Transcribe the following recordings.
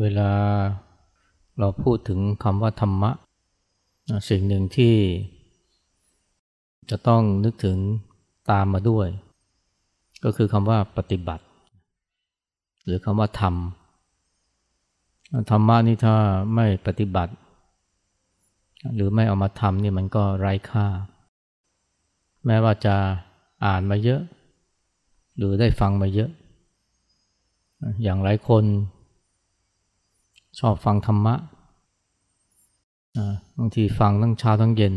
เวลาเราพูดถึงคำว่าธรรมะ สิ่งหนึ่งที่จะต้องนึกถึงตามมาด้วย ก็คือคำว่าปฏิบัติ หรือคำว่าธรรมธรรมะนี่ถ้าไม่ปฏิบัติ หรือไม่เอามาทำนี่มันก็ไร้ค่า แม้ว่าจะอ่านมาเยอะ หรือได้ฟังมาเยอะ อย่างหลายคน ชอบฟังธรรมะบางทีฟังทั้งเช้าทั้งเย็น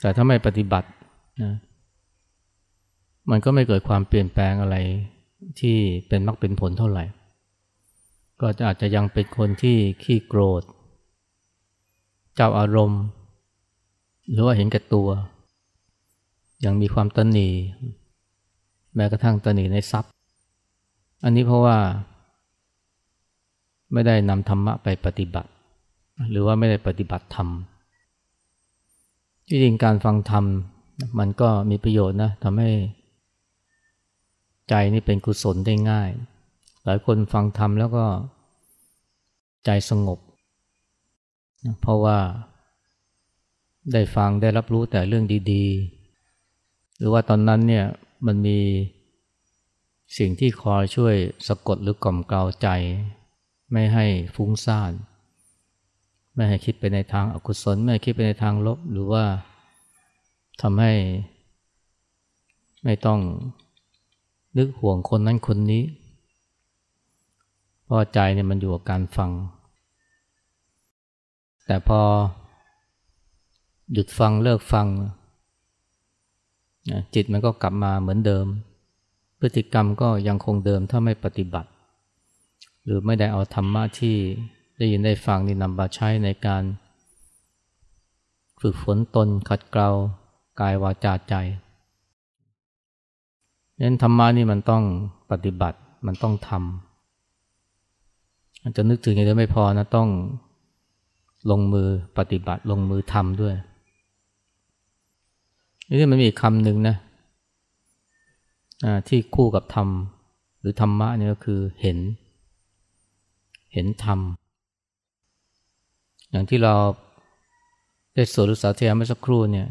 แต่ถ้าไม่ปฏิบัตินะมันก็ไม่เกิดความเปลี่ยนแปลงอะไรที่เป็นมรรคเป็นผลเท่าไหร่ ก็อาจจะยังเป็นคนที่ขี้โกรธ เจ้าอารมณ์ หรือว่าเห็นแก่ตัว ยังมีความตนีแม้กระทั่งตนีในทรัพย์ อันนี้เพราะว่า ไม่ได้นำธรรมะไปปฏิบัติ หรือว่าไม่ได้ปฏิบัติธรรมที่จริงการฟังธรรมมันก็มีประโยชน์นะทำให้ใจนี่เป็นกุศลได้ง่าย หลายคนฟังธรรมแล้วก็ใจสงบ เพราะว่าได้ฟังได้รับรู้แต่เรื่องดีๆ หรือว่าตอนนั้นเนี่ยมันมีสิ่งที่คอยช่วยสะกดหรือกล่อมเกลาใจ ไม่ให้ฟุ้งซ่าน ไม่ให้คิดไปในทางอากุศล ไม่ให้คิดไปในทางลบ หรือว่าทำให้ไม่ต้องนึกห่วงคนนั้นคนนี้ เพราะใจเนี่ยมันอยู่กับการฟัง แต่พอหยุดฟังเลิกฟัง จิตมันก็กลับมาเหมือนเดิม พฤติกรรมก็ยังคงเดิมถ้าไม่ปฏิบัติ หรือไม่ได้เอาธรรมะที่ได้ยินได้ฟังนี่นำมาใช้ในการ ฝึกฝนตนขัดเกลากายวาจาใจนั้นธรรมะนี่มันต้องปฏิบัติมันต้องทำอาจจะนึกถึงอย่างเดียวไม่พอนะต้องลงมือปฏิบัติลงมือทำด้วยนี่มันมีคำหนึ่งนะที่คู่กับธรรมหรือธรรมะนี่ก็คือเห็น เห็นธรรม อย่างที่เราได้สวดสาเทียเมื่อสักครู่เนี่ย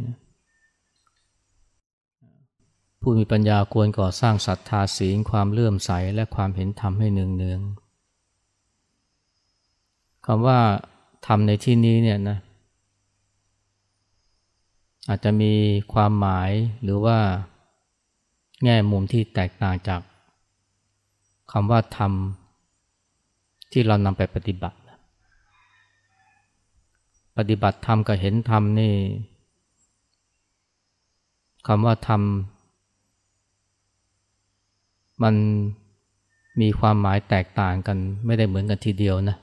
ผู้มีปัญญาควรก่อสร้างศรัทธาศีลความเลื่อมใสและความเห็นธรรมให้เนืองเนืองคำว่าธรรมในที่นี้เนี่ยนะอาจจะมีความหมายหรือว่าแง่มุมที่แตกต่างจากคำว่าธรรม ที่เรานำไปปฏิบัติ ปฏิบัติธรรมกับเห็นธรรมนี่คำว่าธรรม มันมีความหมายแตกต่างกัน ไม่ได้เหมือนกันทีเดียวนะ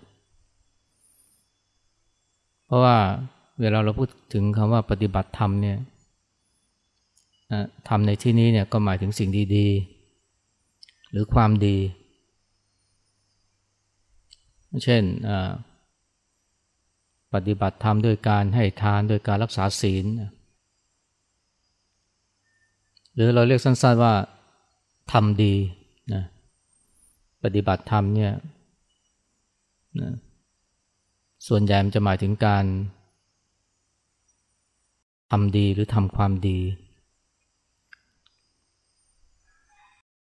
เพราะว่าเวลาเราพูดถึงคำว่าปฏิบัติธรรมเนี่ยธรรมในที่นี้เนี่ยก็หมายถึงสิ่งดีๆ หรือความดี เช่นปฏิบัติธรรมด้วยการให้ทานโดยการรักษาศีล หรือเราเรียกสั้นๆว่าทำดีนะปฏิบัติธรรมเนี่ยนะส่วนใหญ่มันจะหมายถึงการทำดีหรือทำความดี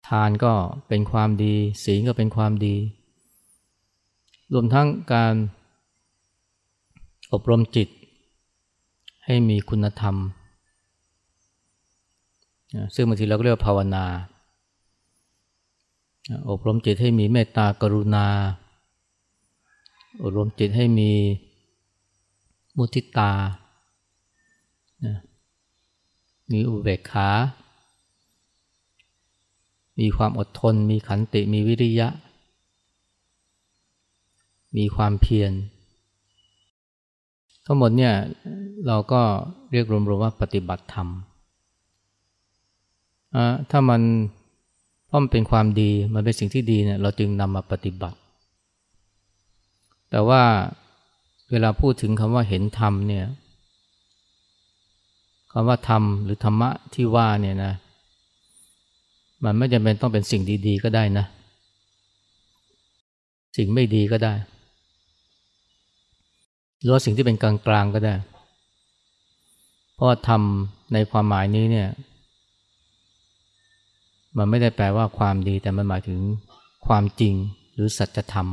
ทานก็เป็นความดี ศีลก็เป็นความดี รวมทั้งการอบรมจิต ให้มีคุณธรรม ซึ่งบางทีเราก็เรียกว่าภาวนา อบรมจิตให้มีเมตตากรุณา อบรมจิตให้มีมุทิตา มีอุเบกขา มีความอดทน มีขันติ มีวิริยะ มีความเพียร ทั้งหมดเนี่ยเราก็เรียกรวมๆว่าปฏิบัติธรรมถ้ามันพราะมันเป็นความดีมันเป็นสิ่งที่ดีเนี่ยเราจึงนำมาปฏิบัติ แต่ว่าเวลาพูดถึงคำว่าเห็นธรรมเนี่ยคำว่าธรรมหรือธรรมะที่ว่าเนี่ยนะ มันไม่จำเป็นต้องเป็นสิ่งดี ๆ ก็ได้นะ สิ่งไม่ดีก็ได้ หรือว่าสิ่งที่เป็นกลางๆก็ได้ เพราะว่าธรรมในความหมายนี้เนี่ย มันไม่ได้แปลว่าความดีแต่มันหมายถึงความจริงหรือสัจธรรม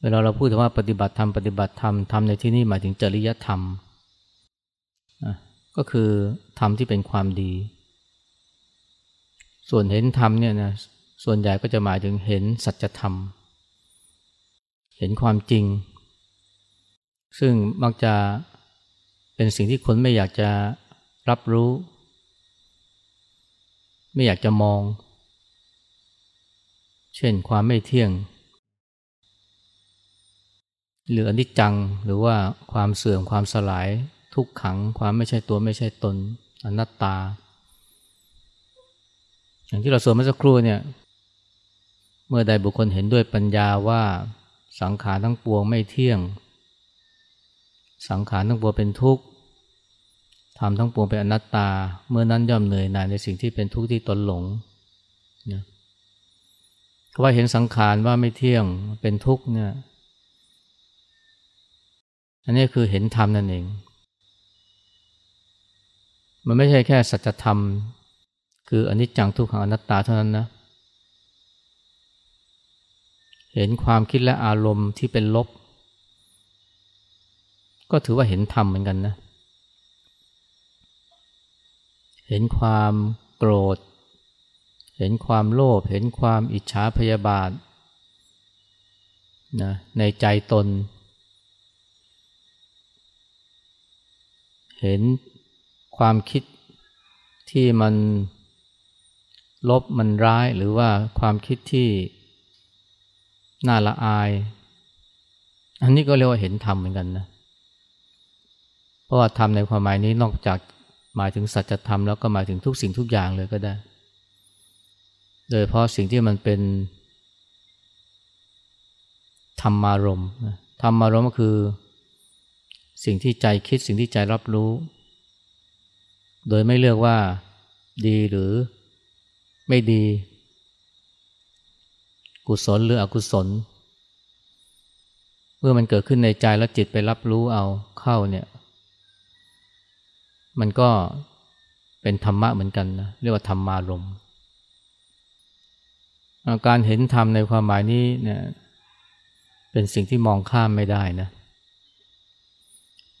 เวลาเราพูดถึงว่าปฏิบัติธรรมปฏิบัติธรรมธรรมในที่นี้หมายถึงจริยธรรม ก็คือธรรมที่เป็นความดี ส่วนเห็นธรรมเนี่ยนะส่วนใหญ่ก็จะหมายถึงเห็นสัจธรรมเห็นความจริง ซึ่งมักจะเป็นสิ่งที่คนไม่อยากจะรับรู้ ไม่อยากจะมอง เช่นความไม่เที่ยง หรืออนิจจังหรือว่าความเสื่อมความสลายทุกขัง ความไม่ใช่ตัวไม่ใช่ตน อนัตตา อย่างที่เราสวดเมื่อสักครู่เนี่ย เมื่อใดบุคคลเห็นด้วยปัญญาว่า สังขารทั้งปวงไม่เที่ยง สังขารทั้งปวงเป็นทุกข์ทำทั้งปวงเป็นอนัตตา เมื่อนั้นย่อมเหนื่อยหน่ายในสิ่งที่เป็นทุกข์ที่ตนหลงนะว่าเห็นสังขารว่าไม่เที่ยงเป็นทุกข์เนี่ย อันนี้คือเห็นธรรมนั่นเอง มันไม่ใช่แค่สัจธรรม คืออนิจจังทุกขังอนัตตาเท่านั้นนะ เห็นความคิดและอารมณ์ที่เป็นลบ ก็ถือว่าเห็นธรรมเหมือนกันนะ เห็นความโกรธ เห็นความโลภ เห็นความอิจฉาพยาบาทนะในใจตน เห็นความคิดที่มันลบมันร้ายหรือว่าความคิดที่ น่าละอาย อันนี้ก็เรียกว่าเห็นธรรมเหมือนกันนะ เพราะว่าธรรมในความหมายนี้นอกจากหมายถึงสัจธรรมแล้วก็หมายถึงทุกสิ่งทุกอย่างเลยก็ได้ โดยเพราะสิ่งที่มันเป็นธรรมารมธรรมารมก็คือ สิ่งที่ใจคิดสิ่งที่ใจรับรู้ โดยไม่เลือกว่าดีหรือไม่ดี กุศลหรืออกุศล เมื่อมันเกิดขึ้นในใจแล้วจิตไปรับรู้เอาเข้าเนี่ย มันก็เป็นธรรมะเหมือนกันนะเรียกว่าธรรมารมการเห็นธรรมในความหมายนี้เนี่ยเป็นสิ่งที่มองข้ามไม่ได้นะ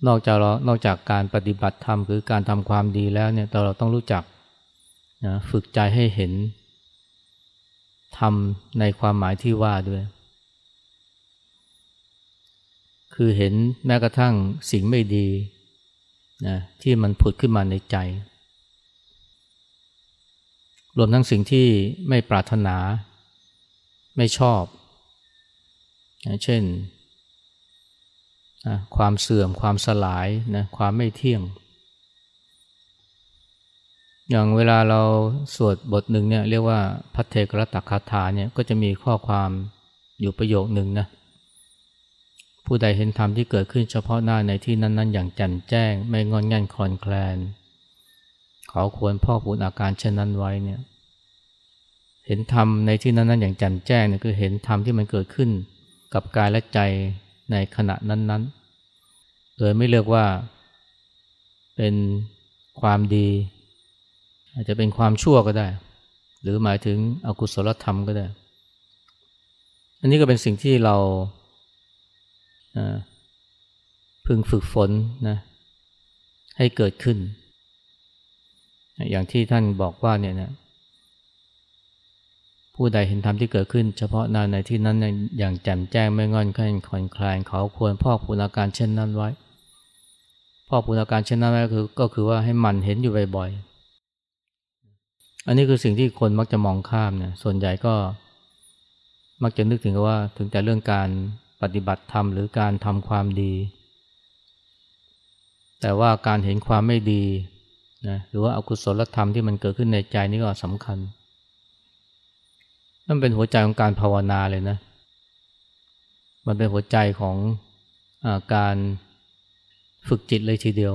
นอกจากเรานอกจากการปฏิบัติธรรมคือการทำความดีแล้วเนี่ยเราต้องรู้จักนะฝึกใจให้เห็น ธรรมในความหมายที่ว่าด้วย คือเห็นแม้กระทั่งสิ่งไม่ดีนะที่มันผุดขึ้นมาในใจ รวมทั้งสิ่งที่ไม่ปรารถนา ไม่ชอบนะเช่นนะความเสื่อมความสลายนะความไม่เที่ยง อย่างเวลาเราสวดบทหนึ่งเนี่ยเรียกว่าพัทเทกรตักคาถาเนี่ยก็จะมีข้อความอยู่ประโยคหนึ่งนะผู้ใดเห็นธรรมที่เกิดขึ้นเฉพาะหน้าในที่นั้น ๆ อย่างแจ่มแจ้ง ไม่งอนงันคลอนแคลนเขาควรพ่อปูนอาการเช่นนั้นไว้เนี่ยเห็นธรรมในที่นั้นๆอย่างแจ่มแจ้งเนี่ยคือเห็นธรรมที่มันเกิดขึ้น กับกายและใจในขณะนั้นๆ โดยไม่เลือกว่าเป็นความดี อาจจะเป็นความชั่วก็ได้ หรือหมายถึงอกุศลธรรมก็ได้ อันนี้ก็เป็นสิ่งที่เราพึงฝึกฝนนะให้เกิดขึ้น อย่างที่ท่านบอกว่าเนี่ยนะผู้ใดเห็นธรรมที่เกิดขึ้น เฉพาะนาในที่นั้นอย่างแจ่มแจ้งไม่งอนขันคอนคลายเขาควรพ่อพูนาการเช่นนั้นไว้พ่อพูนาการเช่นนั้นไว้ก็คือก็คือว่าให้มันเห็นอยู่บ่อยๆ อันนี้คือสิ่งที่คนมักจะมองข้ามเนี่ยส่วนใหญ่ก็มักจะนึกถึงว่าถึงแต่เรื่องการปฏิบัติธรรมหรือการทำความดี แต่ว่าการเห็นความไม่ดีนะหรือว่าอากุศลธรรมที่มันเกิดขึ้นในใจนี่ก็สำคัญนั่นเป็นหัวใจของการภาวนาเลยนะ มันเป็นหัวใจของอการฝึกจิตเลยทีเดียว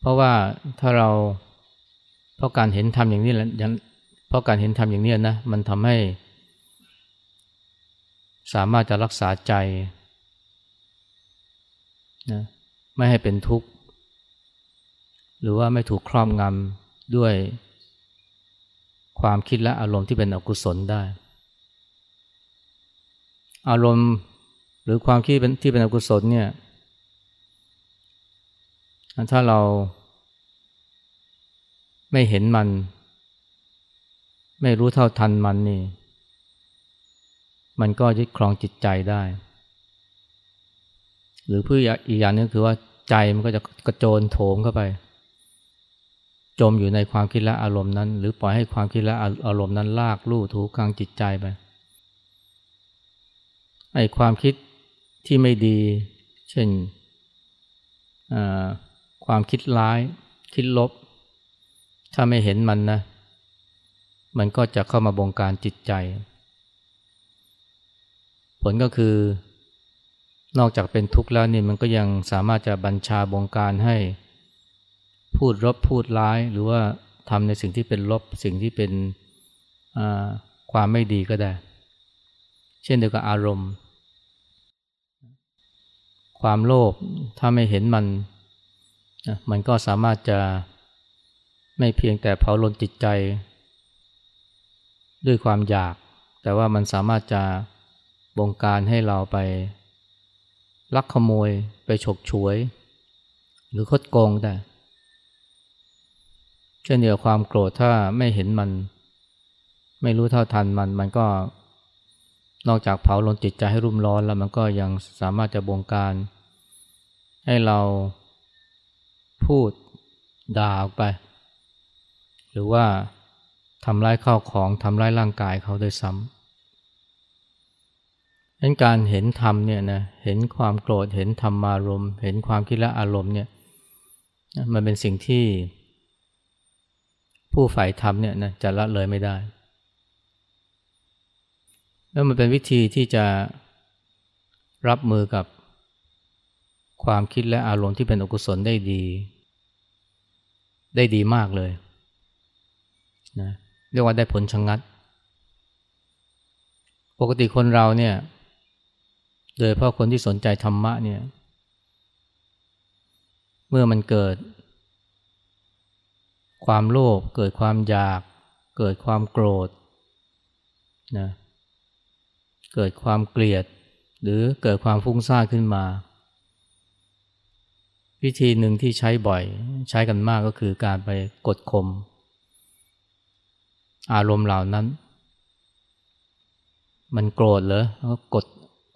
เพราะว่าถ้าเรา เพราะการเห็นธรรมอย่างนี้แหละเพราะการเห็นธรรมอย่างนี้นะมันทำให้ สามารถจะรักษาใจนะไม่ให้เป็นทุกข์ หรือว่าไม่ถูกครอบงำด้วยความคิดและอารมณ์ที่เป็นอกุศลได้ อารมณ์หรือความคิดที่เป็นอกุศลเนี่ย ถ้าเรา ไม่เห็นมัน ไม่รู้เท่าทันมันนี่ มันก็ยึดครองจิตใจได้ หรือเพื่ออีกอย่างนึงคือว่าใจมันก็จะกระโจนโถมเข้าไป จมอยู่ในความคิดและอารมณ์นั้น หรือปล่อยให้ความคิดและอารมณ์นั้นลากลู่ถูกลางจิตใจไปไอ้ความคิดที่ไม่ดี เช่นความคิดร้าย คิดลบ ถ้าไม่เห็นมันนะ มันก็จะเข้ามาบงการจิตใจ ผลก็คือนอกจากเป็นทุกข์แล้วนี่มันก็ยังสามารถจะบัญชาบงการให้ พูดรบพูดร้าย หรือว่าทำในสิ่งที่เป็นลบสิ่งที่เป็นความไม่ดีก็ได้ เช่นเดียวกับอารมณ์ ความโลภถ้าไม่เห็นมัน มันก็สามารถจะ ไม่เพียงแต่เผาลนจิตใจ ด้วยความอยาก แต่ว่ามันสามารถจะบงการให้เราไป ลักขโมยไปฉกฉวย หรือคดโกงได้เช่นเดียวความโกรธถ้าไม่เห็นมัน ไม่รู้เท่าทันมันมันก็นอกจากเผาลนจิตใจให้รุ่มร้อนแล้วมันก็ยังสามารถจะบงการ ให้เราพูดด่าออกไป หรือว่าทำร้ายข้าวของทำร้ายร่างกายเขาโดยซ้ำดังการเห็นธรรมเนี่ยนะเห็นความโกรธเห็นธรรมารมเห็นความคิดและอารมณ์เนี่ยมันเป็นสิ่งที่ ผู้ฝ่ายธรรมเนี่ยนะจะละเลยไม่ได้ แล้วมันเป็นวิธีที่จะรับมือกับความคิดและอารมณ์ที่เป็นอกุศลได้ดี ได้ดีมากเลย นะเรียกว่าได้ผลชงงัด ปกติคนเราเนี่ย โดยเพราะคนที่สนใจธรรมะเนี่ย เมื่อมันเกิด ความโลภเกิดความอยาก เกิดความโกรธนะเกิดความเกลียด หรือเกิดความฟุ้งซ่านขึ้นมา วิธีหนึ่งที่ใช้บ่อย ใช้กันมากก็คือการไปกดข่ม อารมณ์เหล่านั้น มันโกรธเหรอก็กด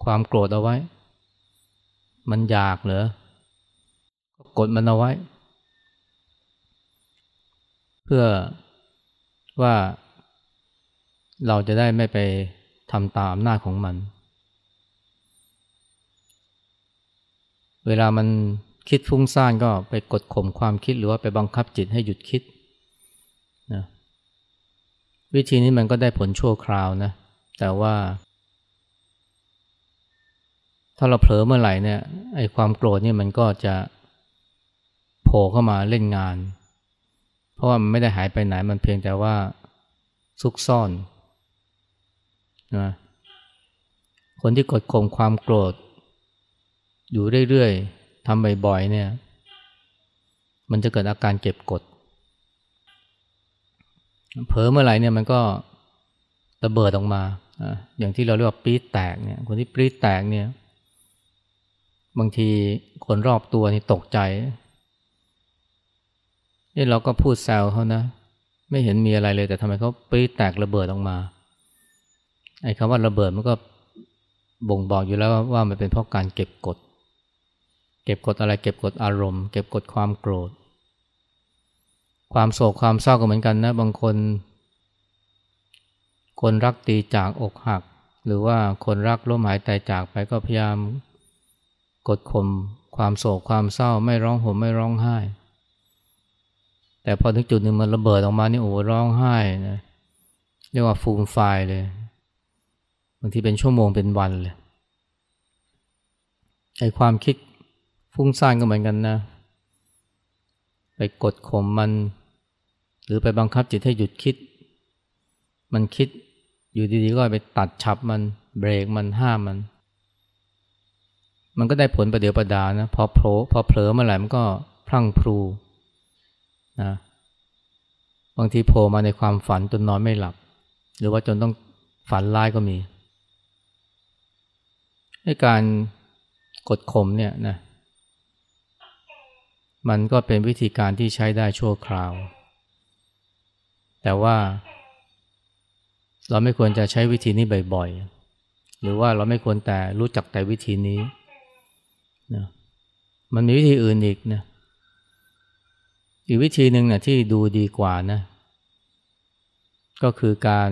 ความโกรธเอาไว้ มันอยากเหรอก็กดมันเอาไว้ เพื่อว่าเราจะได้ไม่ไปทำตามอำนาจของมัน เวลามันคิดฟุ้งซ่านก็ไปกดข่มความคิดหรือว่าไปบังคับจิตให้หยุดคิดนะ วิธีนี้มันก็ได้ผลชั่วคราวนะ แต่ว่า ถ้าเราเผลอเมื่อไหร่เนี่ยไอ้ความโกรธเนี่ยมันก็จะโผล่เข้ามาเล่นงาน เพราะว่ามันไม่ได้หายไปไหนมันเพียงแต่ว่าซุกซ่อนนะคนที่กดข่มความโกรธ อยู่เรื่อยๆทำบ่อยๆเนี่ย มันจะเกิดอาการเก็บกด เผลอเมื่อไหร่เนี่ยมันก็ระเบิดออกมาอย่างที่เราเรียกว่าปี๊ดแตกเนี่ย คนที่ปี๊ดแตกเนี่ย บางทีคนรอบตัวนี่ตกใจนี่เราก็พูดแซวเขานะ ไม่เห็นมีอะไรเลยแต่ทำไมเขาปรีแตกระเบิดออกมา ไอ้คำว่าระเบิดมันก็บ่งบอกอยู่แล้วว่ามันเป็นเพราะการเก็บกด เก็บกดอะไรเก็บกดอารมณ์ เก็บกดความโกรธ ความโศกความเศร้าก็เหมือนกันนะ บางคน คนรักตีจากอกหัก หรือว่าคนรักล้มหายตายจากไปก็พยายามกดข่มความโศกความเศร้าไม่ร้องห่มไม่ร้องไห้ แต่พอถึงจุดหนึ่งมันระเบิดออกมานี่โอ้ร้องไห้นะเรียกว่าฟูมไฟเลยบางทีเป็นชั่วโมงเป็นวันเลยไอความคิดฟุ้งซ่านก็เหมือนกันนะ กดข่มมัน หรือไปบังคับจิตให้หยุดคิด มันคิดอยู่ดีๆก็ไปตัดฉับมันเบรกมันห้ามมัน มันก็ได้ผลประเดี๋ยวประดานะพอโผล่พอเผลอเมื่อไหร่มันก็พลั่งพลูนะบางทีโผล่มาในความฝันจนนอนไม่หลับ หรือว่าจนต้องฝันร้ายก็มีให้การกดข่มเนี่ยนะ มันก็เป็นวิธีการที่ใช้ได้ชั่วคราว แต่ว่าเราไม่ควรจะใช้วิธีนี้บ่อยๆ หรือว่าเราไม่ควรแต่รู้จักแต่วิธีนี้นะมันมีวิธีอื่นอีกนะ อีกวิธีหนึ่งนะที่ดูดีกว่านะ ก็คือการ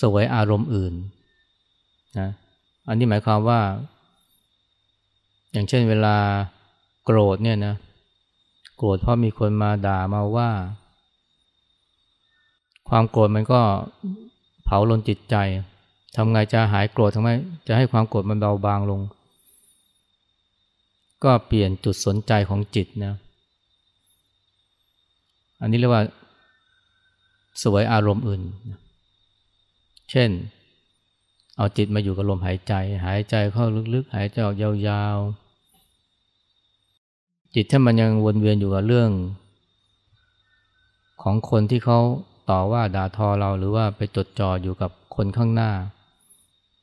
สวยอารมณ์อื่นนะ อันนี้หมายความว่า อย่างเช่นเวลา โกรธเนี่ยนะ โกรธเพราะมีคนมาด่ามาว่า ความโกรธมันก็เผาลนจิตใจทำไงจะหายโกรธทำไมจะให้ความโกรธมันเบาบางลง ก็เปลี่ยนจุดสนใจของจิตนะอันนี้เรียกว่าสวยอารมณ์อื่น เช่น เอาจิตมาอยู่กับลมหายใจ หายใจเข้าลึกๆ หายใจออกยาวๆ จิตถ้ามันยังวนเวียนอยู่กับเรื่อง ของคนที่เขาต่อว่าด่าทอเราหรือว่าไปจดจ่ออยู่กับคนข้างหน้า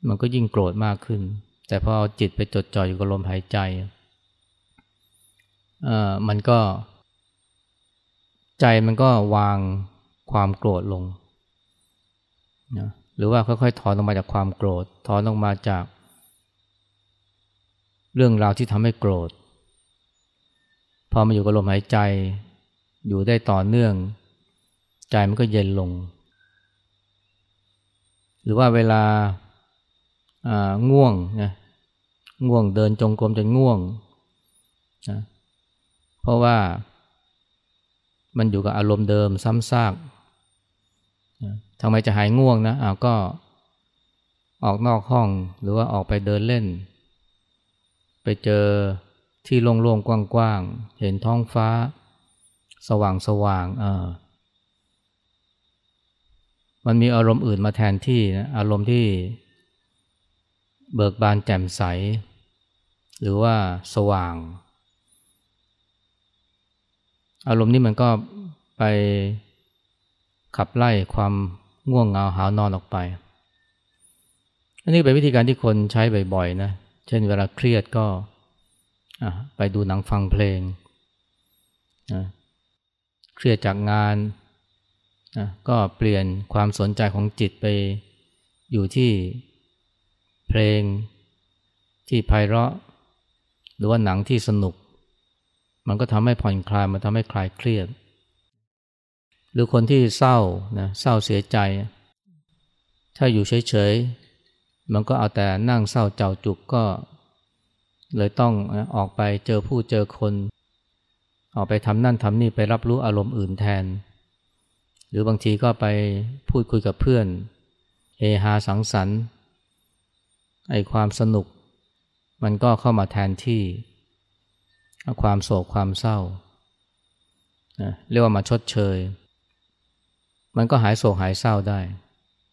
มันก็ยิ่งโกรธมากขึ้น แต่พอเอาจิตไปจดจ่ออยู่กับลมหายใจมันก็ ใจมันก็วางความโกรธลงนะหรือว่าค่อยๆถอนออกมาจากความโกรธ ถอนออกมาจาก เรื่องราวที่ทำให้โกรธ พอมาอยู่กับลมหายใจ อยู่ได้ต่อเนื่อง ใจมันก็เย็นลง หรือว่าเวลาง่วงนะง่วงเดินจงกรมจนง่วงนะเพราะว่ามันอยู่กับอารมณ์เดิมซ้ำซากทำไมจะหายง่วงนะอ้าวก็ออกนอกห้องหรือว่าออกไปเดินเล่น ไปเจอ ที่โล่งๆกว้างๆ เห็นท้องฟ้า สว่างๆอ่ามันมีอารมณ์อื่นมาแทนที่นะอารมณ์ที่เบิกบานแจ่มใส หรือว่าสว่าง อารมณ์นี้มันก็ไปขับไล่ความง่วงเหงาหานอนออกไป อันนี้เป็นวิธีการที่คนใช้บ่อยๆนะ เช่นเวลาเครียดก็ ไปดูหนังฟังเพลงเครียดจากงานก็เปลี่ยนความสนใจของจิตไปอยู่ที่เพลงที่ไพเราะ หรือว่าหนังที่สนุก มันก็ทำให้ผ่อนคลาย มันทำให้คลายเครียด หรือคนที่เศร้านะเศร้าเสียใจ ถ้าอยู่เฉยๆ มันก็เอาแต่นั่งเศร้าเจ้าจุกก็ เลยต้องออกไปเจอผู้เจอคน ออกไปทำนั่นทำนี่ไปรับรู้อารมณ์อื่นแทน หรือบางทีก็ไปพูดคุยกับเพื่อนเฮฮาสังสรรค์ไอความสนุก มันก็เข้ามาแทนที่ ความโศกความเศร้าเรียกว่ามาชดเชย มันก็หายโศกหายเศร้าได้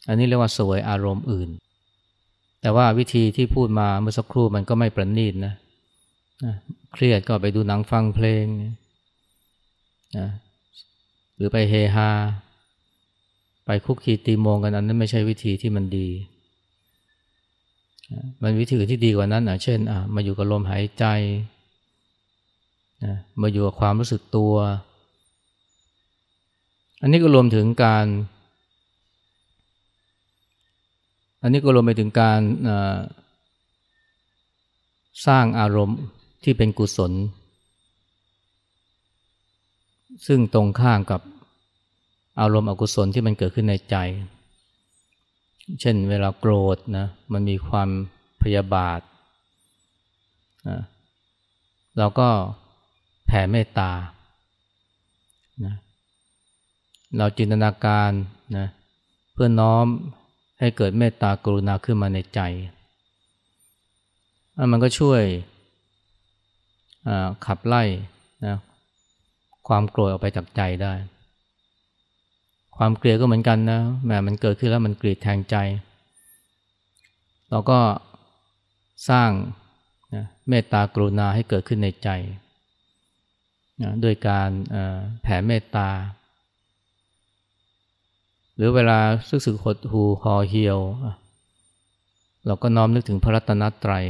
อันนี้เรียกว่าสวยอารมณ์อื่น แต่ว่าวิธีที่พูดมาเมื่อสักครู่มันก็ไม่ประณีตนะเครียดก็ไปดูหนังฟังเพลงนะหรือไปเฮฮาไปคุกคีตีโมงกันอันนั้นไม่ใช่วิธีที่มันดี มันวิธีอื่นที่ดีกว่านั้นอะเช่นอะมาอยู่กับลมหายใจนะมาอยู่กับความรู้สึกตัว อันนี้ก็รวมถึงการ อันนี้ก็รวมไปถึงการสร้างอารมณ์ที่เป็นกุศล ซึ่งตรงข้ามกับอารมณ์อกุศลที่มันเกิดขึ้นในใจ เช่นเวลาโกรธนะมันมีความพยาบาทนะเราก็แผ่เมตตานะเราจินตนาการนะเพื่อน้อม ให้เกิดเมตตากรุณาขึ้นมาในใจ มันก็ช่วยขับไล่นะความโกรธออกไปจากใจได้ ความเกลียดก็เหมือนกันนะแม้มันเกิดขึ้นแล้วมันเกรียดแทงใจ เราก็สร้างนะเมตตากรุณาให้เกิดขึ้นในใจนะด้วยการแผ่เมตตา รือเวลาสึกสึกหดหูหอเหี่ยว เราก็น้อมนึกถึงพระรัตนตรัย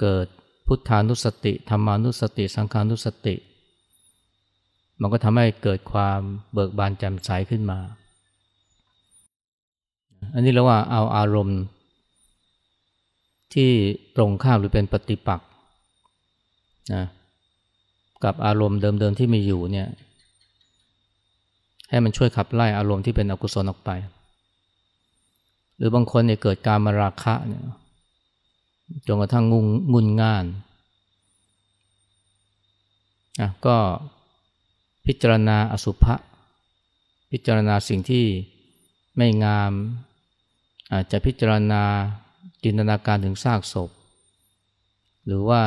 เกิดพุทธานุสติธรรมานุสติ สังขานุสติ มันก็ทำให้เกิดความเบิกบานแจ่มใสขึ้นมา อันนี้เราว่าเอาอารมณ์ ที่ตรงข้ามหรือเป็นปฏิปักษ์นะกับอารมณ์เดิมๆที่มีอยู่เนี่ย ให้มันช่วยขับไล่อารมณ์ที่เป็นอกุศลออกไป หรือบางคนเนี่ยเกิดการมาราคะเนี่ยจนกระทั่งงุนงุนง่านอะก็พิจารณาอสุภะพิจารณาสิ่งที่ไม่งาม อาจจะพิจารณาจินตนาการถึงซากศพ หรือว่า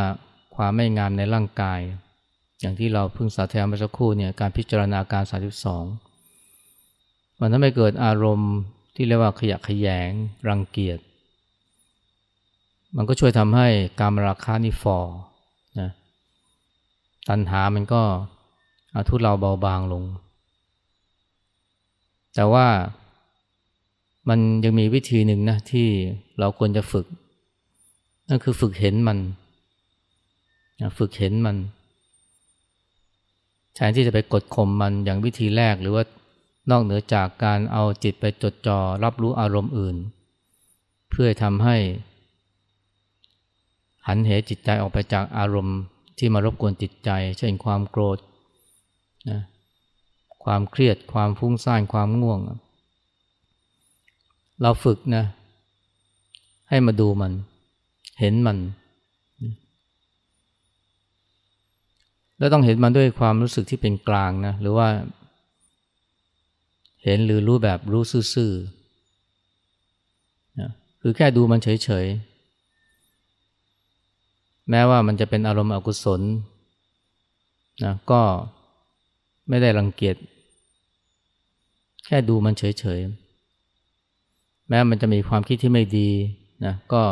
ความไม่งามในร่างกาย อย่างที่เราเพิ่งสาธยายมาสักครู่เนี่ยการพิจารณาการ 32 มันทำให้เกิดอารมณ์ที่เรียกว่าขยะขยง รังเกียจ มันก็ช่วยทำให้การราคานี่ฟอนะตัณหามันก็อาทุเลาเบาบางลง แต่ว่ามันยังมีวิธีหนึ่งนะที่เราควรจะฝึก นั่นคือฝึกเห็นมัน ฝึกเห็นมันแทนที่จะไปกดข่มมันอย่างวิธีแรกหรือว่า นอกเหนือจากการเอาจิตไปจดจ่อรับรู้อารมณ์อื่น เพื่อทำให้ หันเหจิตใจออกไปจากอารมณ์ที่มารบกวนจิตใจ เช่นความโกรธนะความเครียดความฟุ้งซ่านความง่วง เราฝึกนะให้มาดูมัน เห็นมัน แล้วต้องเห็นมันด้วยความรู้สึกที่เป็นกลางนะหรือว่า เห็นหรือรู้แบบรู้ซื่อๆนะคือแค่ดูมันเฉยๆ แม้ว่ามันจะเป็นอารมณ์อกุศลนะก็ไม่ได้รังเกียจ แค่ดูมันเฉยๆ แม้มันจะมีความคิดที่ไม่ดีนะก็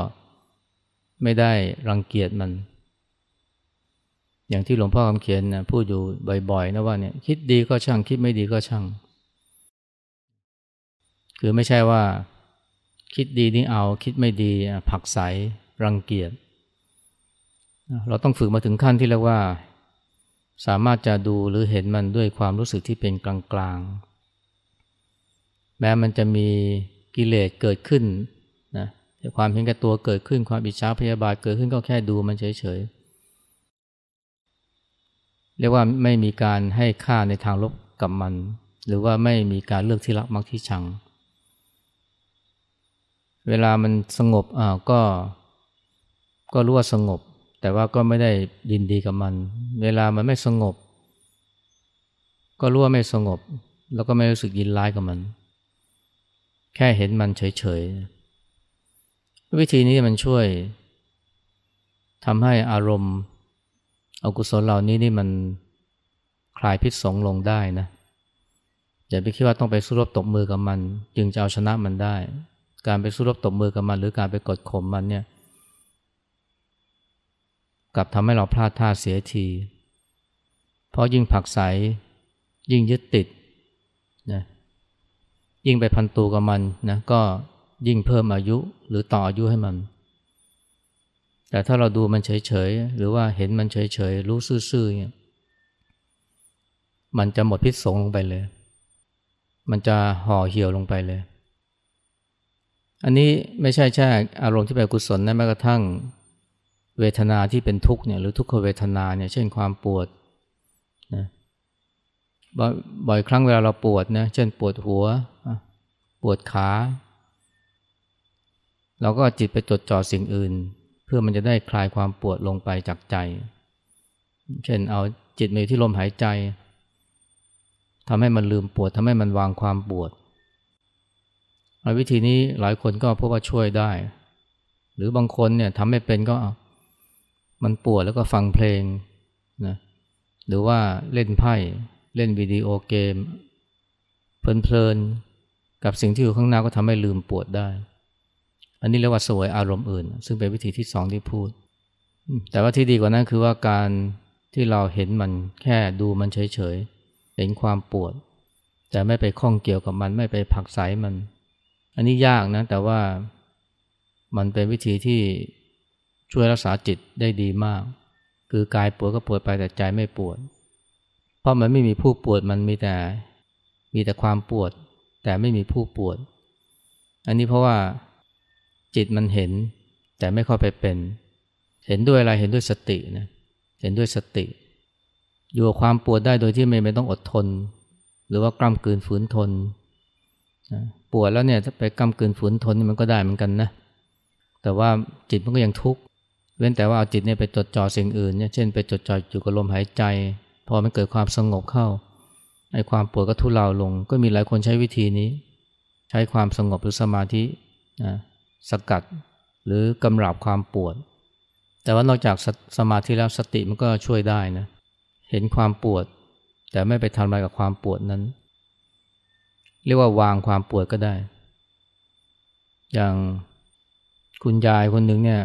ไม่ได้รังเกียจมัน อย่างที่หลวงพ่อคำเขียนนะพูดอยู่บ่อยๆนะว่าเนี่ยคิดดีก็ช่างคิดไม่ดีก็ช่าง คือไม่ใช่ว่าคิดดีนี่เอาคิดไม่ดีผักใสรังเกียจเราต้องฝึกมาถึงขั้นที่เรียกว่า สามารถจะดูหรือเห็นมันด้วยความรู้สึกที่เป็นกลางๆ แม้มันจะมีกิเลสเกิดขึ้นนะความเห็นแก่ตัวเกิดขึ้นความอิจฉาพยาบาทเกิดขึ้นก็แค่ดูมันเฉยๆเรียกว่าไม่มีการให้ค่าในทางลบกับมัน หรือว่าไม่มีการเลือกที่รักมักที่ชัง เวลามันสงบอ่าวก็ ก็รู้ว่าสงบ แต่ว่าก็ไม่ได้ยินดีกับมัน เวลามันไม่สงบ ก็รู้ว่าไม่สงบ แล้วก็ไม่รู้สึกยินร้ายกับมัน แค่เห็นมันเฉยๆวิธีนี้มันช่วยทำให้อารมณ์อกุศลเหล่านี้นี่มันคลายพิษสงลงได้นะอย่าไปคิดว่าต้องไปสู้รบตบมือกับมัน จึงจะเอาชนะมันได้ การไปสู้รบตบมือกับมัน หรือการไปกดข่มมันเนี่ยกลับทำให้เราพลาดท่าเสียที เพราะยิ่งผักใสยิ่งยึดติดนะยิ่งไปพันตูกับมันนะก็ยิ่งเพิ่มอายุหรือต่ออายุให้มัน แต่ถ้าเราดูมันเฉยๆ หรือว่าเห็นมันเฉยๆ รู้ซื่อๆเนี่ยมันจะหมดพิษสงลงไปเลย มันจะห่อเหี่ยวลงไปเลย อันนี้ไม่ใช่แค่อารมณ์ที่เป็นกุศลนะแม้กระทั่งเวทนาที่เป็นทุกข์เนี่ยหรือทุกขเวทนาเนี่ยเช่นความปวดนะบ่อยครั้งเวลาเราปวดนะเช่นปวดหัว ปวดขาเราก็จิตไปจดจ่อสิ่งอื่น เพื่อมันจะได้คลายความปวดลงไปจากใจ เช่นเอาจิตมาที่ลมหายใจทำให้มันลืมปวดทำให้มันวางความปวด วิธีนี้หลายคนก็พบว่าช่วยได้ หรือบางคนเนี่ยทำไม่เป็นก็มันปวดแล้วก็ฟังเพลงนะหรือว่าเล่นไพ่เล่นวิดีโอเกม เพลินๆกับสิ่งที่อยู่ข้างหน้าก็ทำให้ลืมปวดได้ อันนี้เรียกว่าสวยอารมณ์อื่น ซึ่งเป็นวิธีที่สองที่พูด แต่ว่าที่ดีกว่านั้นคือว่าการที่เราเห็นมันแค่ดูมันเฉยๆ เห็นความปวด แต่ไม่ไปข้องเกี่ยวกับมันไม่ไปผักใสมัน อันนี้ยากนะ แต่ว่ามันเป็นวิธีที่ช่วยรักษาจิตได้ดีมาก คือกายปวดก็ปวดไปแต่ใจไม่ปวด เพราะมันไม่มีผู้ปวดมันมีแต่มีแต่ความปวด แต่ไม่มีผู้ปวด อันนี้เพราะว่าจิตมันเห็น แต่ไม่เข้าไปเป็น เห็นด้วยอะไรเห็นด้วยสตินะเห็นด้วยสติ อยู่กับความปวดได้โดยที่ไม่ไม่ต้องอดทน หรือว่ากล้ำกืนฝืนทน ปวดแล้วเนี่ยไปกำกืนฝืนทนมันก็ได้เหมือนกันนะ แต่ว่าจิตมันก็ยังทุกข์เว้นแต่ว่าเอาจิตเนี่ยไปจดจ่อสิ่งอื่นเนี่ยเช่นไปจดจ่ออยู่กับลมหายใจ พอมันเกิดความสงบเข้าไอ้ความปวดก็ทุเลาลง ก็มีหลายคนใช้วิธีนี้ ใช้ความสงบหรือสมาธินะสกัดหรือกำราบความปวด แต่ว่านอกจากสสมาธิแล้วสติมันก็ช่วยได้นะเห็นความปวด แต่ไม่ไปทำอะไรกับความปวดนั้น เรียกว่าวางความปวดก็ได้ อย่างคุณยายคนหนึ่งเนี่ย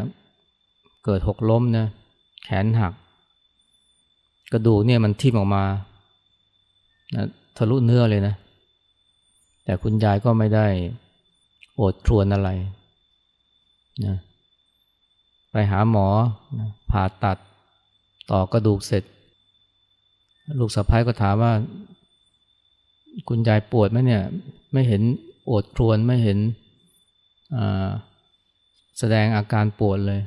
เกิดหกล้มนะแขนหัก กระดูกเนี่ยมันทิ่มออกมานะทะลุเนื้อเลยนะ แต่คุณยายก็ไม่ได้โอดครวนอะไรนะไปหาหมอนะผ่าตัดต่อกระดูกเสร็จ ลูกสะพ้ายก็ถามว่า คุณยายปวดไหมเนี่ยไม่เห็นโอดครวนไม่เห็นแสดงอาการปวดเลย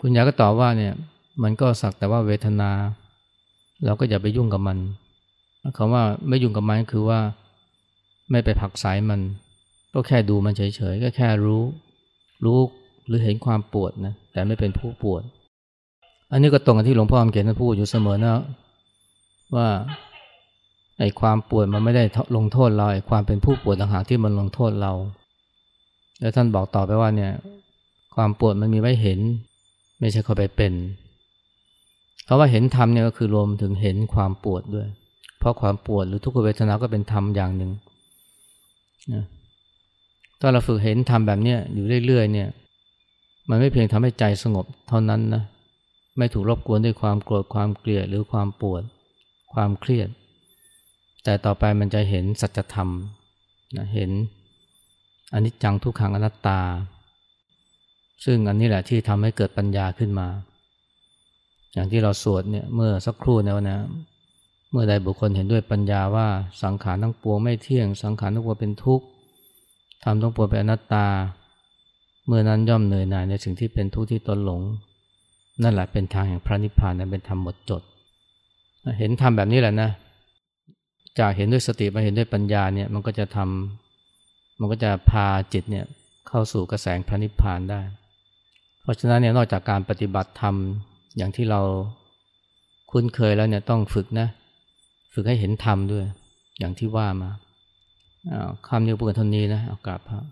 คุณยายก็ตอบว่าเนี่ยมันก็สักแต่ว่าเวทนา เราก็อย่าไปยุ่งกับมันคำว่าไม่ยุ่งกับมันคือว่าไม่ไปผักสายมัน ก็แค่ดูมันเฉยๆ ก็แค่รู้ รู้หรือเห็นความปวดนะแต่ไม่เป็นผู้ปวด อันนี้ก็ตรงกับที่หลวงพ่ออมเขียนพูดอยู่เสมอนะว่า ไอ้ความปวดมันไม่ได้ลงโทษเราไอ้ความเป็นผู้ปวดต่างหากที่มันลงโทษเรา แล้วท่านบอกต่อไปว่าเนี่ย ความปวดมันมีไว้เห็น ไม่ใช่เขาไปเป็นคาว่าเห็นธรรมเนี่ยก็คือรวมถึงเห็นความปวดด้วย เพราะความปวดหรือทุกขเวทนาก็เป็นธรรมอย่างหนึ่งนะถ้าเราฝึกเห็นธรรมแบบเนี้ยอยู่เรื่อยๆเนี่ย มันไม่เพียงทำให้ใจสงบเท่านั้นนะไม่ถูกรบกวนด้วยความโกรธความเกลียดหรือความปวด ความเครียด แต่ต่อไปมันจะเห็นสัจธรรมนะเห็นอนิจจังทุกขังอนัตตา ซึ่งอันนี้แหละที่ทำให้เกิดปัญญาขึ้นมา อย่างที่เราสวดเนี่ยเมื่อสักครู่แล้วนะเมื่อใดบุคคลเห็นด้วยปัญญาว่าสังขารทั้งปวงไม่เที่ยง สังขารทั้งปวงเป็นทุกข์ทำทั้งปวงเป็นอนัตตา เมื่อนั้นย่อมเหนื่อยหน่ายในสิ่งที่เป็นทุกข์ที่ตนหลง นั่นแหละเป็นทางแห่งพระนิพพานนั้นเป็นธรรมหมดจด เห็นธรรมแบบนี้แหละนะ จากเห็นด้วยสติมาเห็นด้วยปัญญาเนี่ยมันก็จะทำมันก็จะพาจิตเนี่ยเข้าสู่กระแสพระนิพพานได้ เพราะฉะนั้นเนี่ยนอกจากการปฏิบัติธรรมอย่างที่เราคุ้นเคยแล้วเนี่ยต้องฝึกนะฝึกให้เห็นธรรมด้วย อย่างที่ว่ามาคำนี้พูดกันเท่านี้นะเอากาบพระ